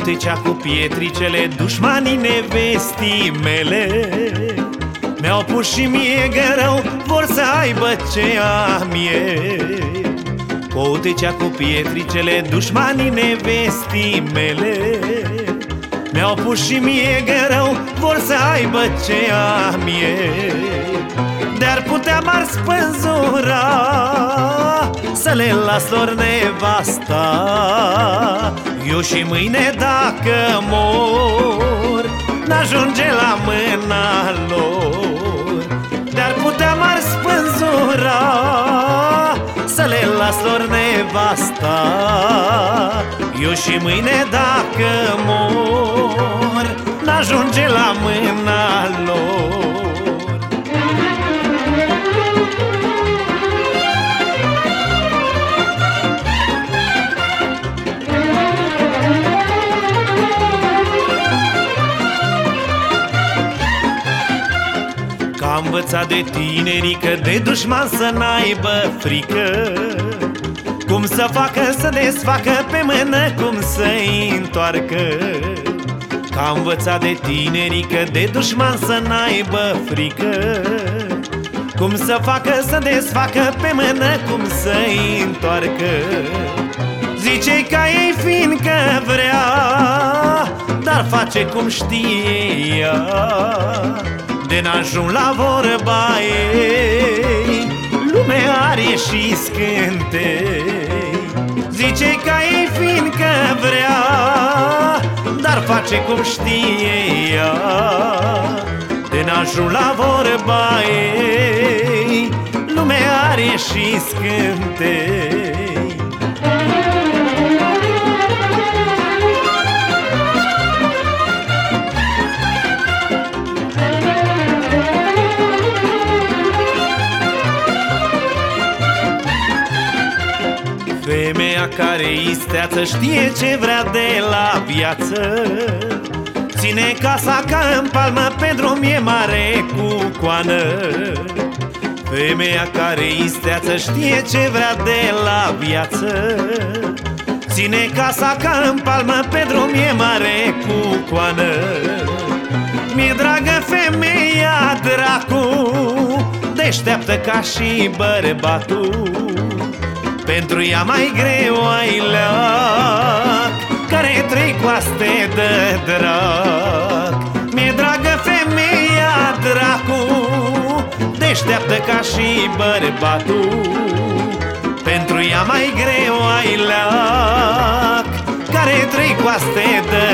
Potecea cu pietricele dușmanii nevestii mele. Mi-au pus și mie gărău, vor să aibă ce am eu. Potecea cu pietricele dușmanii nevestii mele. Mi-au pus și mie gărău, vor să aibă ce am eu. De-ar putea m-ar spânzura Să le las lor nevasta Eu și mâine dacă mor N-ajunge la mâna lor. De-ar putea m-ar spânzura Să le las lor nevasta. Eu și mâine dacă mor N-ajunge la mâna lor Că învățat de tinerică De dușman să n-aibă frică. Cum să facă să desfacă pe mână Cum să-i întoarcă. Că am învățat de tinerică De dușman să n-aibă frică. Cum să facă să desfacă pe mână Cum să-i întoarcă. Zice ca ei fiindcă vrea Dar face cum știe ea de n-ajung la vorba ei. Lume are și scântei Zice ca ei fiindcă vrea Dar face cum știe ea. De n-ajung la vorba ei Lume are și scântei Femeia care isteață știe ce vrea de la viață. Ține casa ca în palmă, pe drum e mare cu coană. Femeia care isteață știe ce vrea de la viață. Ține casa ca în palmă, pe drum e mare cu coană. Mi-e dragă femeia dracu Deșteaptă ca și bărbatul pentru ea mai greu ai leac Care trei coaste de drac Mi-e dragă femeia dracu Deșteaptă ca și bărbatul. Pentru ea mai greu ai leac Care trei coaste de